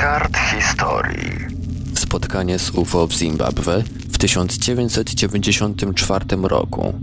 kart historii. Spotkanie z UFO w Zimbabwe w 1994 roku.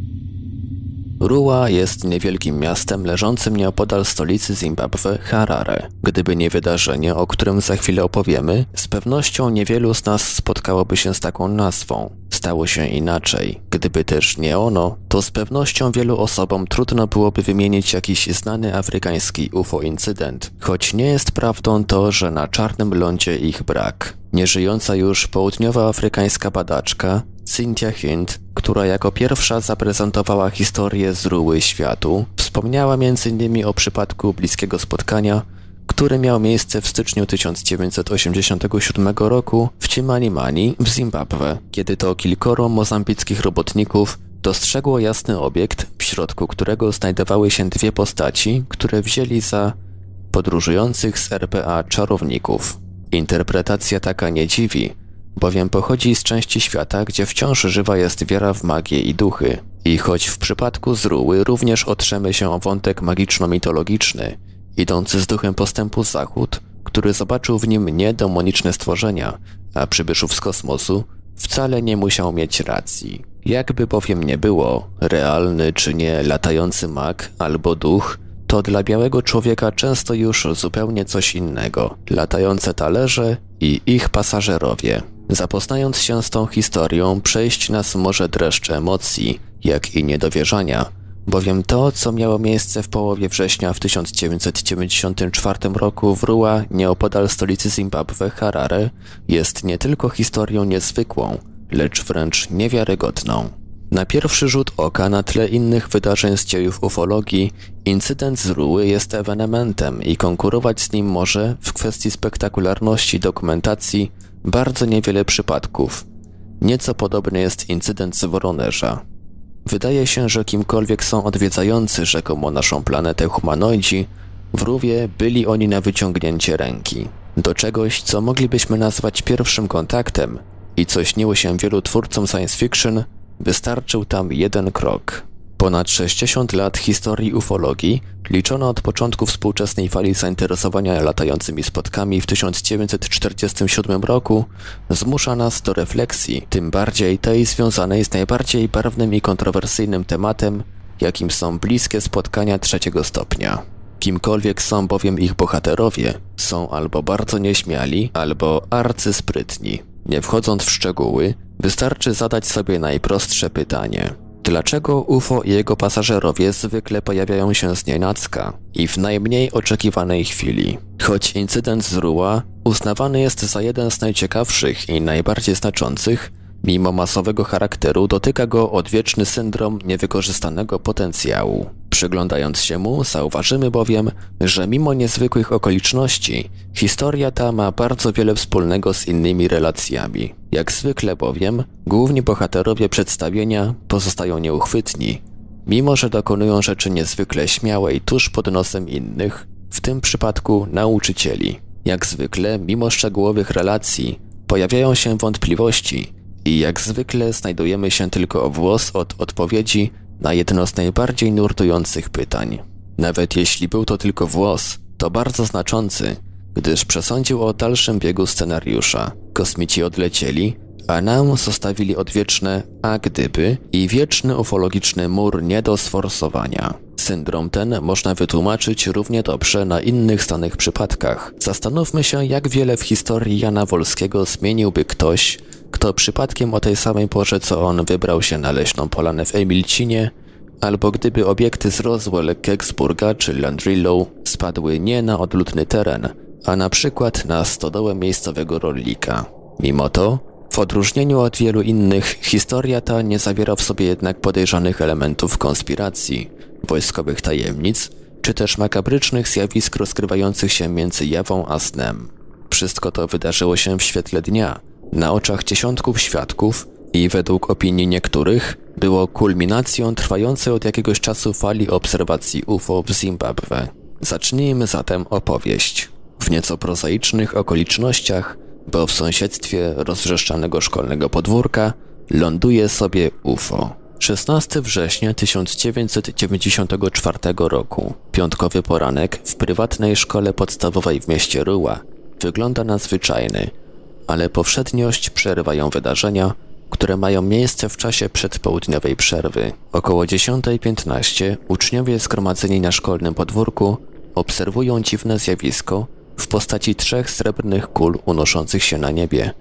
Ruła jest niewielkim miastem leżącym nieopodal stolicy Zimbabwe, Harare. Gdyby nie wydarzenie, o którym za chwilę opowiemy, z pewnością niewielu z nas spotkałoby się z taką nazwą. Stało się inaczej. Gdyby też nie ono, to z pewnością wielu osobom trudno byłoby wymienić jakiś znany afrykański UFO incydent, choć nie jest prawdą to, że na czarnym lądzie ich brak. Nieżyjąca już południowoafrykańska badaczka Cynthia Hind, która jako pierwsza zaprezentowała historię z ruły światu, wspomniała m.in. o przypadku bliskiego spotkania, który miał miejsce w styczniu 1987 roku w Chimanimani w Zimbabwe, kiedy to kilkoro mozambickich robotników dostrzegło jasny obiekt, w środku którego znajdowały się dwie postaci, które wzięli za podróżujących z RPA czarowników. Interpretacja taka nie dziwi, bowiem pochodzi z części świata, gdzie wciąż żywa jest wiara w magię i duchy. I choć w przypadku Zruły również otrzemy się o wątek magiczno-mitologiczny, idący z duchem postępu Zachód, który zobaczył w nim nie demoniczne stworzenia, a przybyszów z kosmosu, wcale nie musiał mieć racji. Jakby bowiem nie było, realny czy nie latający mag albo duch, to dla białego człowieka często już zupełnie coś innego. Latające talerze i ich pasażerowie. Zapoznając się z tą historią, przejść nas może dreszcz emocji, jak i niedowierzania, bowiem to, co miało miejsce w połowie września w 1994 roku w Rua, nieopodal stolicy Zimbabwe, Harare, jest nie tylko historią niezwykłą, lecz wręcz niewiarygodną. Na pierwszy rzut oka na tle innych wydarzeń z dziejów ufologii, incydent z Ruły jest ewenementem i konkurować z nim może w kwestii spektakularności dokumentacji bardzo niewiele przypadków. Nieco podobny jest incydent z Woronerza. Wydaje się, że kimkolwiek są odwiedzający rzekomo naszą planetę humanoidzi, w Rówie byli oni na wyciągnięcie ręki. Do czegoś, co moglibyśmy nazwać pierwszym kontaktem i co śniło się wielu twórcom science fiction, wystarczył tam jeden krok. Ponad 60 lat historii ufologii liczono od początku współczesnej fali zainteresowania latającymi spotkami w 1947 roku zmusza nas do refleksji, tym bardziej tej związanej z najbardziej barwnym i kontrowersyjnym tematem, jakim są bliskie spotkania trzeciego stopnia. Kimkolwiek są bowiem ich bohaterowie, są albo bardzo nieśmiali, albo arcysprytni. Nie wchodząc w szczegóły, wystarczy zadać sobie najprostsze pytanie – Dlaczego UFO i jego pasażerowie zwykle pojawiają się z nienacka i w najmniej oczekiwanej chwili? Choć incydent z Ruła uznawany jest za jeden z najciekawszych i najbardziej znaczących, Mimo masowego charakteru dotyka go odwieczny syndrom niewykorzystanego potencjału. Przyglądając się mu, zauważymy bowiem, że mimo niezwykłych okoliczności, historia ta ma bardzo wiele wspólnego z innymi relacjami. Jak zwykle bowiem, główni bohaterowie przedstawienia pozostają nieuchwytni, mimo że dokonują rzeczy niezwykle śmiałej tuż pod nosem innych, w tym przypadku nauczycieli. Jak zwykle, mimo szczegółowych relacji, pojawiają się wątpliwości, i jak zwykle znajdujemy się tylko o włos od odpowiedzi na jedno z najbardziej nurtujących pytań. Nawet jeśli był to tylko włos, to bardzo znaczący, gdyż przesądził o dalszym biegu scenariusza. Kosmici odlecieli, a nam zostawili odwieczne a gdyby i wieczny ufologiczny mur nie do sforsowania. Syndrom ten można wytłumaczyć równie dobrze na innych znanych przypadkach. Zastanówmy się, jak wiele w historii Jana Wolskiego zmieniłby ktoś, kto przypadkiem o tej samej porze co on wybrał się na leśną polanę w Emilcinie, albo gdyby obiekty z Roswell, Kecksburga czy Landrillow spadły nie na odludny teren, a na przykład na stodołę miejscowego rollika. Mimo to, w odróżnieniu od wielu innych, historia ta nie zawiera w sobie jednak podejrzanych elementów konspiracji, wojskowych tajemnic, czy też makabrycznych zjawisk rozgrywających się między jawą a snem. Wszystko to wydarzyło się w świetle dnia, na oczach dziesiątków świadków i według opinii niektórych było kulminacją trwającej od jakiegoś czasu fali obserwacji UFO w Zimbabwe. Zacznijmy zatem opowieść. W nieco prozaicznych okolicznościach, bo w sąsiedztwie rozwrzeszczanego szkolnego podwórka ląduje sobie UFO. 16 września 1994 roku, piątkowy poranek w prywatnej szkole podstawowej w mieście Ruła wygląda na zwyczajny, ale powszedniość przerywają wydarzenia, które mają miejsce w czasie przedpołudniowej przerwy. Około 10.15 uczniowie zgromadzeni na szkolnym podwórku obserwują dziwne zjawisko w postaci trzech srebrnych kul unoszących się na niebie,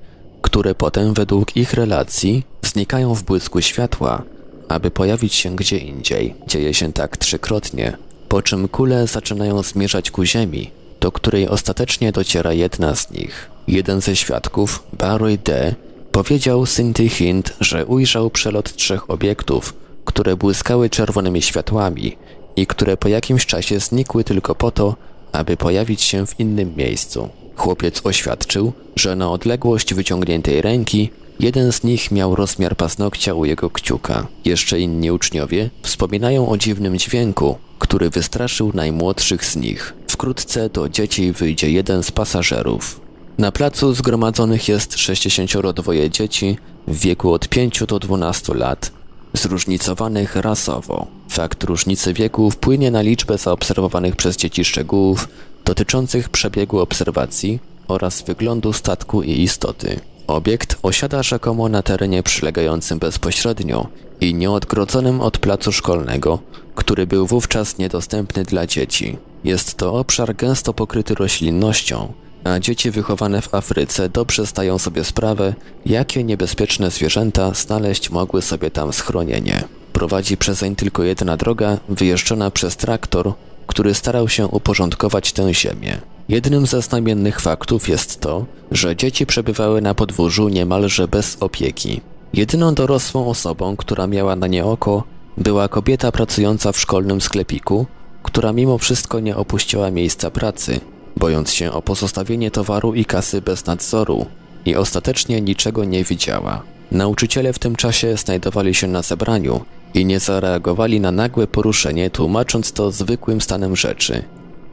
które potem według ich relacji znikają w błysku światła, aby pojawić się gdzie indziej. Dzieje się tak trzykrotnie, po czym kule zaczynają zmierzać ku ziemi, do której ostatecznie dociera jedna z nich. Jeden ze świadków, Barry D., powiedział Cynthia Hint, że ujrzał przelot trzech obiektów, które błyskały czerwonymi światłami i które po jakimś czasie znikły tylko po to, aby pojawić się w innym miejscu. Chłopiec oświadczył, że na odległość wyciągniętej ręki jeden z nich miał rozmiar paznokcia u jego kciuka. Jeszcze inni uczniowie wspominają o dziwnym dźwięku, który wystraszył najmłodszych z nich. Wkrótce do dzieci wyjdzie jeden z pasażerów. Na placu zgromadzonych jest 62 dzieci w wieku od 5 do 12 lat, zróżnicowanych rasowo. Fakt różnicy wieku wpłynie na liczbę zaobserwowanych przez dzieci szczegółów dotyczących przebiegu obserwacji oraz wyglądu statku i istoty. Obiekt osiada rzekomo na terenie przylegającym bezpośrednio i nieodgrodzonym od placu szkolnego, który był wówczas niedostępny dla dzieci. Jest to obszar gęsto pokryty roślinnością, a dzieci wychowane w Afryce dobrze zdają sobie sprawę, jakie niebezpieczne zwierzęta znaleźć mogły sobie tam schronienie. Prowadzi przezeń tylko jedna droga, wyjeżdżona przez traktor, który starał się uporządkować tę ziemię. Jednym ze znamiennych faktów jest to, że dzieci przebywały na podwórzu niemalże bez opieki. Jedyną dorosłą osobą, która miała na nie oko, była kobieta pracująca w szkolnym sklepiku, która mimo wszystko nie opuściła miejsca pracy, bojąc się o pozostawienie towaru i kasy bez nadzoru i ostatecznie niczego nie widziała. Nauczyciele w tym czasie znajdowali się na zebraniu i nie zareagowali na nagłe poruszenie, tłumacząc to zwykłym stanem rzeczy.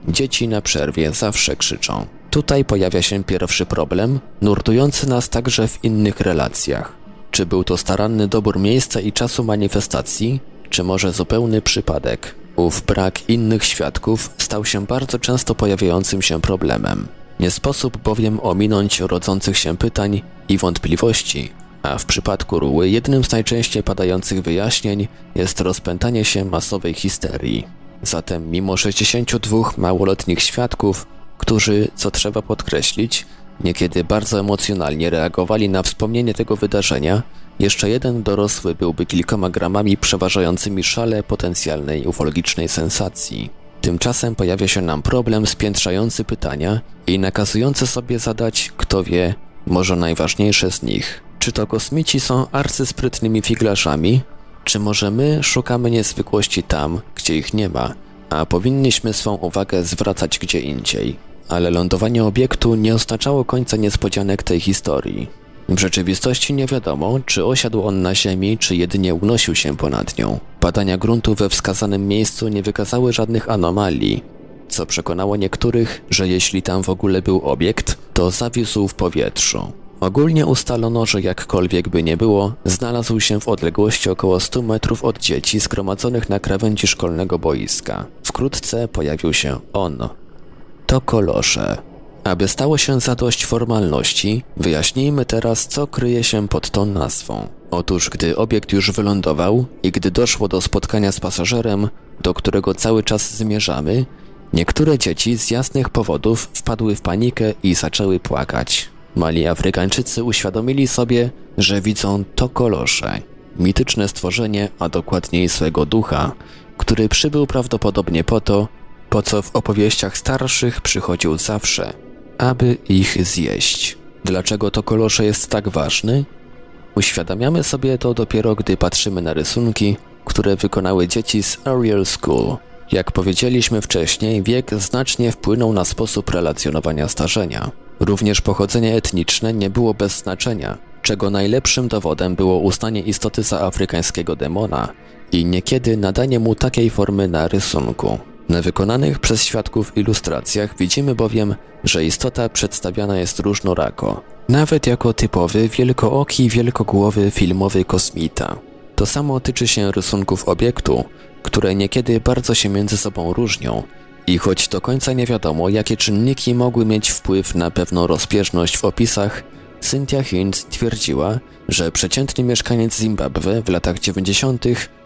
Dzieci na przerwie zawsze krzyczą. Tutaj pojawia się pierwszy problem, nurtujący nas także w innych relacjach. Czy był to staranny dobór miejsca i czasu manifestacji, czy może zupełny przypadek? Ów brak innych świadków stał się bardzo często pojawiającym się problemem. Nie sposób bowiem ominąć rodzących się pytań i wątpliwości, a w przypadku Ruły jednym z najczęściej padających wyjaśnień jest rozpętanie się masowej histerii. Zatem mimo 62 małoletnich świadków, którzy, co trzeba podkreślić, niekiedy bardzo emocjonalnie reagowali na wspomnienie tego wydarzenia, jeszcze jeden dorosły byłby kilkoma gramami przeważającymi szale potencjalnej ufologicznej sensacji. Tymczasem pojawia się nam problem spiętrzający pytania i nakazujący sobie zadać, kto wie, może najważniejsze z nich. Czy to kosmici są arcysprytnymi figlarzami, czy może my szukamy niezwykłości tam, gdzie ich nie ma, a powinniśmy swą uwagę zwracać gdzie indziej? Ale lądowanie obiektu nie oznaczało końca niespodzianek tej historii. W rzeczywistości nie wiadomo, czy osiadł on na Ziemi, czy jedynie unosił się ponad nią. Badania gruntu we wskazanym miejscu nie wykazały żadnych anomalii, co przekonało niektórych, że jeśli tam w ogóle był obiekt, to zawisł w powietrzu. Ogólnie ustalono, że jakkolwiek by nie było, znalazł się w odległości około 100 metrów od dzieci zgromadzonych na krawędzi szkolnego boiska. Wkrótce pojawił się on. To kolosze. Aby stało się zadość formalności, wyjaśnijmy teraz, co kryje się pod tą nazwą. Otóż, gdy obiekt już wylądował i gdy doszło do spotkania z pasażerem, do którego cały czas zmierzamy, niektóre dzieci z jasnych powodów wpadły w panikę i zaczęły płakać. Mali Afrykańczycy uświadomili sobie, że widzą to kolosze, mityczne stworzenie, a dokładniej swego ducha, który przybył prawdopodobnie po to, po co w opowieściach starszych przychodził zawsze, aby ich zjeść. Dlaczego to kolosze jest tak ważny? Uświadamiamy sobie to dopiero, gdy patrzymy na rysunki, które wykonały dzieci z Ariel School. Jak powiedzieliśmy wcześniej, wiek znacznie wpłynął na sposób relacjonowania starzenia. Również pochodzenie etniczne nie było bez znaczenia, czego najlepszym dowodem było uznanie istoty za afrykańskiego demona i niekiedy nadanie mu takiej formy na rysunku. Na wykonanych przez świadków ilustracjach widzimy bowiem, że istota przedstawiana jest różnorako, nawet jako typowy wielkooki, wielkogłowy filmowy kosmita. To samo tyczy się rysunków obiektu, które niekiedy bardzo się między sobą różnią I choć do końca nie wiadomo, jakie czynniki mogły mieć wpływ na pewną rozbieżność w opisach, Cynthia Hinz twierdziła, że przeciętny mieszkaniec Zimbabwe w latach 90.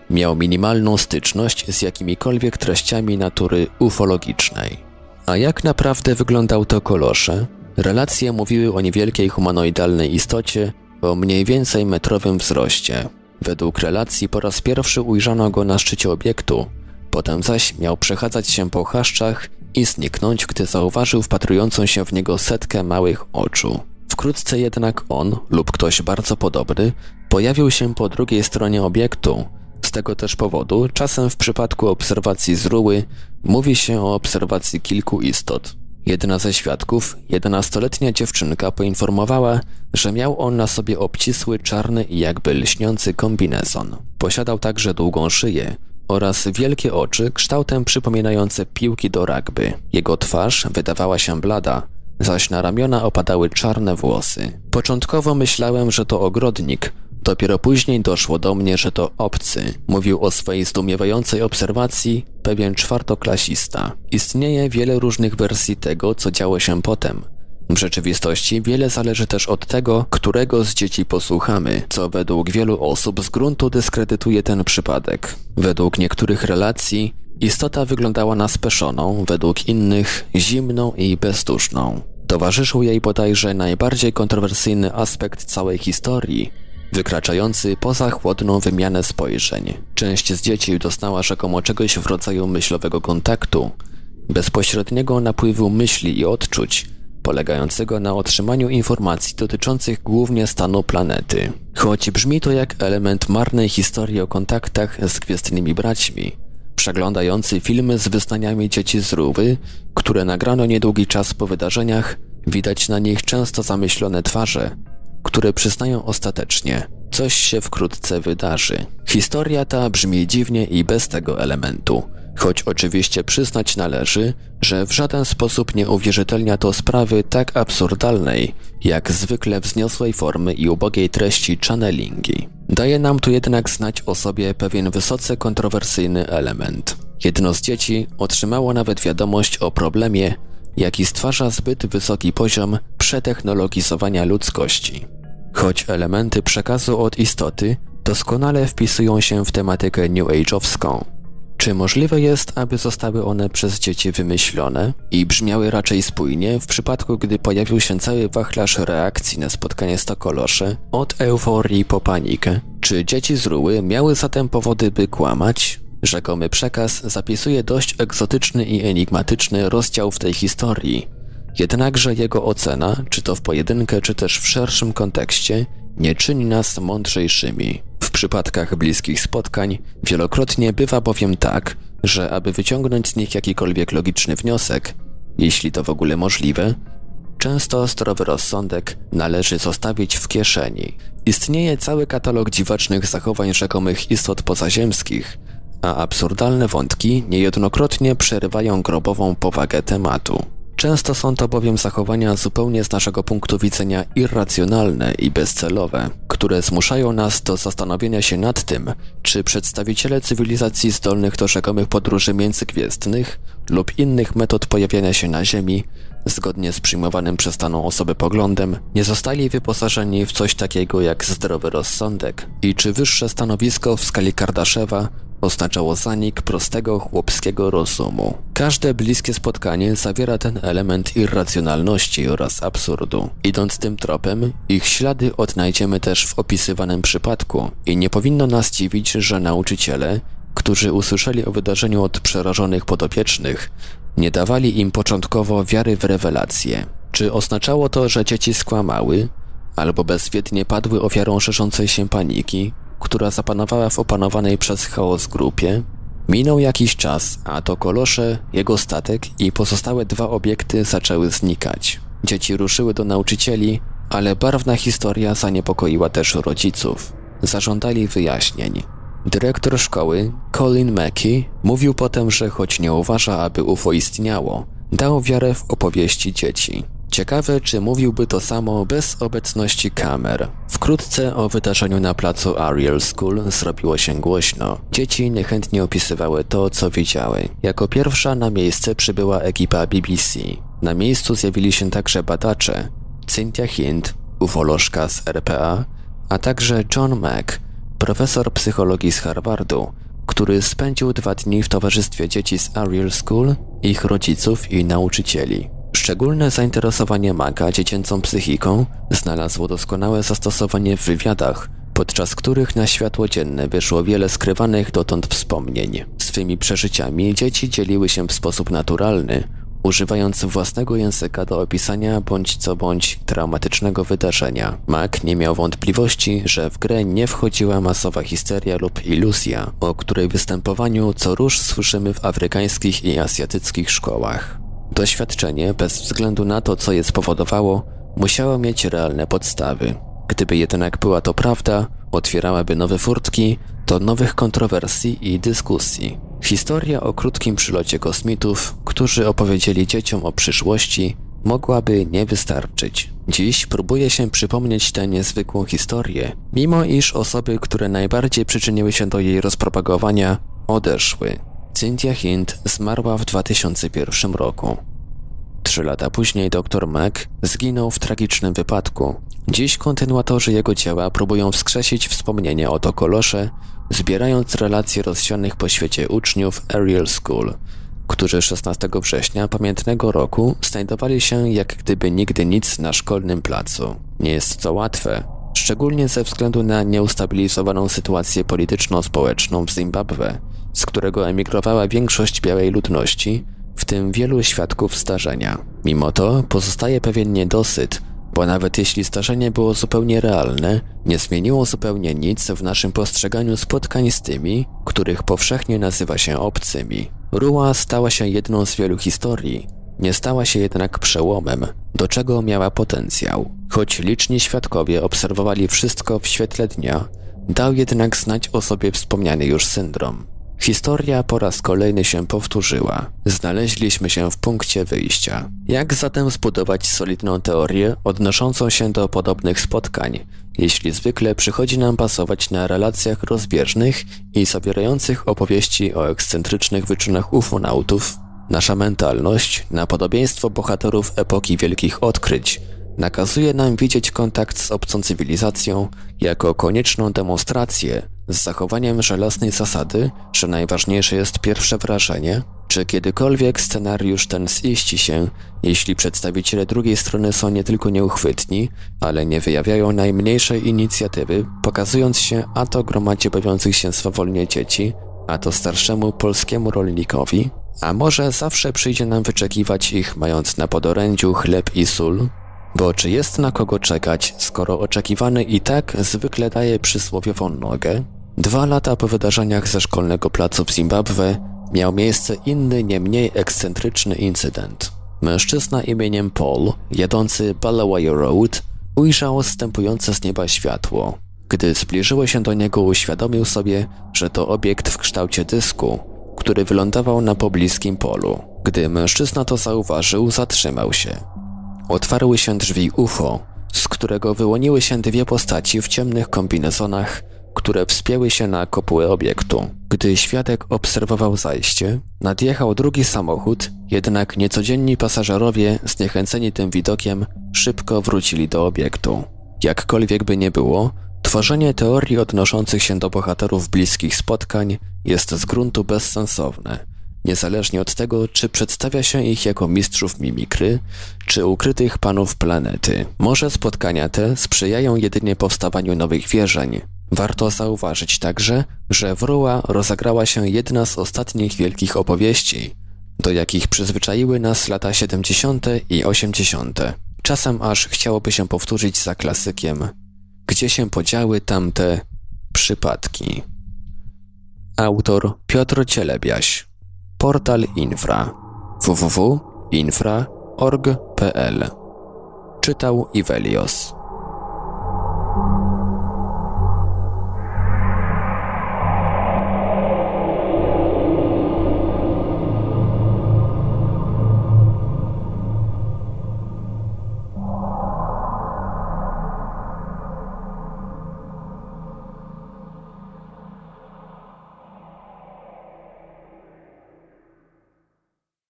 miał minimalną styczność z jakimikolwiek treściami natury ufologicznej. A jak naprawdę wyglądał to kolosze? Relacje mówiły o niewielkiej humanoidalnej istocie o mniej więcej metrowym wzroście. Według relacji po raz pierwszy ujrzano go na szczycie obiektu, potem zaś miał przechadzać się po chaszczach i zniknąć, gdy zauważył wpatrującą się w niego setkę małych oczu. Wkrótce jednak on, lub ktoś bardzo podobny, pojawił się po drugiej stronie obiektu. Z tego też powodu, czasem w przypadku obserwacji z ruły, mówi się o obserwacji kilku istot. Jedna ze świadków, jedenastoletnia dziewczynka, poinformowała, że miał on na sobie obcisły, czarny i jakby lśniący kombinezon. Posiadał także długą szyję oraz wielkie oczy kształtem przypominające piłki do rugby. Jego twarz wydawała się blada, zaś na ramiona opadały czarne włosy. Początkowo myślałem, że to ogrodnik, Dopiero później doszło do mnie, że to obcy. Mówił o swojej zdumiewającej obserwacji pewien czwartoklasista. Istnieje wiele różnych wersji tego, co działo się potem. W rzeczywistości wiele zależy też od tego, którego z dzieci posłuchamy, co według wielu osób z gruntu dyskredytuje ten przypadek. Według niektórych relacji istota wyglądała na speszoną, według innych zimną i bezduszną. Towarzyszył jej bodajże najbardziej kontrowersyjny aspekt całej historii, wykraczający poza chłodną wymianę spojrzeń. Część z dzieci doznała rzekomo czegoś w rodzaju myślowego kontaktu, bezpośredniego napływu myśli i odczuć, polegającego na otrzymaniu informacji dotyczących głównie stanu planety. Choć brzmi to jak element marnej historii o kontaktach z gwiezdnymi braćmi, przeglądający filmy z wyznaniami dzieci z Rówy, które nagrano niedługi czas po wydarzeniach, widać na nich często zamyślone twarze, które przyznają ostatecznie, coś się wkrótce wydarzy. Historia ta brzmi dziwnie i bez tego elementu, choć oczywiście przyznać należy, że w żaden sposób nie uwierzytelnia to sprawy tak absurdalnej, jak zwykle wzniosłej formy i ubogiej treści channelingi. Daje nam tu jednak znać o sobie pewien wysoce kontrowersyjny element. Jedno z dzieci otrzymało nawet wiadomość o problemie, jaki stwarza zbyt wysoki poziom przetechnologizowania ludzkości. Choć elementy przekazu od istoty doskonale wpisują się w tematykę New Age'owską. Czy możliwe jest, aby zostały one przez dzieci wymyślone i brzmiały raczej spójnie w przypadku, gdy pojawił się cały wachlarz reakcji na spotkanie z Tokolosze, od euforii po panikę? Czy dzieci z Ruły miały zatem powody, by kłamać? Rzekomy przekaz zapisuje dość egzotyczny i enigmatyczny rozdział w tej historii, Jednakże jego ocena, czy to w pojedynkę, czy też w szerszym kontekście, nie czyni nas mądrzejszymi. W przypadkach bliskich spotkań wielokrotnie bywa bowiem tak, że aby wyciągnąć z nich jakikolwiek logiczny wniosek, jeśli to w ogóle możliwe, często zdrowy rozsądek należy zostawić w kieszeni. Istnieje cały katalog dziwacznych zachowań rzekomych istot pozaziemskich, a absurdalne wątki niejednokrotnie przerywają grobową powagę tematu. Często są to bowiem zachowania zupełnie z naszego punktu widzenia irracjonalne i bezcelowe, które zmuszają nas do zastanowienia się nad tym, czy przedstawiciele cywilizacji zdolnych do rzekomych podróży międzygwiezdnych lub innych metod pojawiania się na Ziemi, zgodnie z przyjmowanym przez daną osobę poglądem, nie zostali wyposażeni w coś takiego jak zdrowy rozsądek i czy wyższe stanowisko w skali Kardaszewa oznaczało zanik prostego chłopskiego rozumu. Każde bliskie spotkanie zawiera ten element irracjonalności oraz absurdu. Idąc tym tropem, ich ślady odnajdziemy też w opisywanym przypadku i nie powinno nas dziwić, że nauczyciele, którzy usłyszeli o wydarzeniu od przerażonych podopiecznych, nie dawali im początkowo wiary w rewelacje. Czy oznaczało to, że dzieci skłamały, albo bezwiednie padły ofiarą szerzącej się paniki, która zapanowała w opanowanej przez chaos grupie. Minął jakiś czas, a to kolosze, jego statek i pozostałe dwa obiekty zaczęły znikać. Dzieci ruszyły do nauczycieli, ale barwna historia zaniepokoiła też rodziców. Zażądali wyjaśnień. Dyrektor szkoły, Colin Mackey, mówił potem, że choć nie uważa, aby UFO istniało, dał wiarę w opowieści dzieci. Ciekawe, czy mówiłby to samo bez obecności kamer. Wkrótce o wydarzeniu na placu Ariel School zrobiło się głośno. Dzieci niechętnie opisywały to, co widziały. Jako pierwsza na miejsce przybyła ekipa BBC. Na miejscu zjawili się także badacze Cynthia Hind, ufolożka z RPA, a także John Mack, profesor psychologii z Harvardu, który spędził dwa dni w towarzystwie dzieci z Ariel School, ich rodziców i nauczycieli. Szczególne zainteresowanie Maga dziecięcą psychiką znalazło doskonałe zastosowanie w wywiadach, podczas których na światło dzienne wyszło wiele skrywanych dotąd wspomnień. Swymi przeżyciami dzieci dzieliły się w sposób naturalny, używając własnego języka do opisania bądź co bądź traumatycznego wydarzenia. Mac nie miał wątpliwości, że w grę nie wchodziła masowa histeria lub iluzja, o której występowaniu co róż słyszymy w afrykańskich i azjatyckich szkołach. Doświadczenie, bez względu na to, co je spowodowało, musiało mieć realne podstawy. Gdyby jednak była to prawda, otwierałaby nowe furtki do nowych kontrowersji i dyskusji. Historia o krótkim przylocie kosmitów, którzy opowiedzieli dzieciom o przyszłości, mogłaby nie wystarczyć. Dziś próbuje się przypomnieć tę niezwykłą historię, mimo iż osoby, które najbardziej przyczyniły się do jej rozpropagowania, odeszły. Cynthia Hind zmarła w 2001 roku. Trzy lata później dr Mac zginął w tragicznym wypadku. Dziś kontynuatorzy jego dzieła próbują wskrzesić wspomnienie o Tokolosze, zbierając relacje rozsianych po świecie uczniów Ariel School, którzy 16 września pamiętnego roku znajdowali się jak gdyby nigdy nic na szkolnym placu. Nie jest to łatwe, szczególnie ze względu na nieustabilizowaną sytuację polityczno-społeczną w Zimbabwe, z którego emigrowała większość białej ludności, w tym wielu świadków starzenia. Mimo to pozostaje pewien niedosyt, bo nawet jeśli starzenie było zupełnie realne, nie zmieniło zupełnie nic w naszym postrzeganiu spotkań z tymi, których powszechnie nazywa się obcymi. Ruła stała się jedną z wielu historii, nie stała się jednak przełomem, do czego miała potencjał. Choć liczni świadkowie obserwowali wszystko w świetle dnia, dał jednak znać o sobie wspomniany już syndrom. Historia po raz kolejny się powtórzyła. Znaleźliśmy się w punkcie wyjścia. Jak zatem zbudować solidną teorię odnoszącą się do podobnych spotkań, jeśli zwykle przychodzi nam bazować na relacjach rozbieżnych i zawierających opowieści o ekscentrycznych wyczynach ufonautów? Nasza mentalność, na podobieństwo bohaterów epoki wielkich odkryć, nakazuje nam widzieć kontakt z obcą cywilizacją jako konieczną demonstrację z zachowaniem żelaznej zasady, że najważniejsze jest pierwsze wrażenie, czy kiedykolwiek scenariusz ten ziści się, jeśli przedstawiciele drugiej strony są nie tylko nieuchwytni, ale nie wyjawiają najmniejszej inicjatywy, pokazując się a to gromadzie bawiących się swawolnie dzieci, a to starszemu polskiemu rolnikowi, a może zawsze przyjdzie nam wyczekiwać ich mając na podorędziu chleb i sól, bo czy jest na kogo czekać, skoro oczekiwany i tak zwykle daje przysłowiową nogę? Dwa lata po wydarzeniach ze szkolnego placu w Zimbabwe miał miejsce inny, nie mniej ekscentryczny incydent. Mężczyzna imieniem Paul, jadący Balawayo Road, ujrzał zstępujące z nieba światło. Gdy zbliżyło się do niego, uświadomił sobie, że to obiekt w kształcie dysku, który wylądował na pobliskim polu. Gdy mężczyzna to zauważył, zatrzymał się. Otwarły się drzwi UFO, z którego wyłoniły się dwie postaci w ciemnych kombinezonach które wspięły się na kopułę obiektu. Gdy świadek obserwował zajście, nadjechał drugi samochód, jednak niecodzienni pasażerowie, zniechęceni tym widokiem, szybko wrócili do obiektu. Jakkolwiek by nie było, tworzenie teorii odnoszących się do bohaterów bliskich spotkań jest z gruntu bezsensowne, niezależnie od tego, czy przedstawia się ich jako mistrzów mimikry, czy ukrytych panów planety. Może spotkania te sprzyjają jedynie powstawaniu nowych wierzeń, Warto zauważyć także, że w Ruła rozegrała się jedna z ostatnich wielkich opowieści, do jakich przyzwyczaiły nas lata 70. i 80. Czasem aż chciałoby się powtórzyć za klasykiem, gdzie się podziały tamte przypadki. Autor Piotr Cielebiaś Portal Infra www.infra.org.pl Czytał Ivelios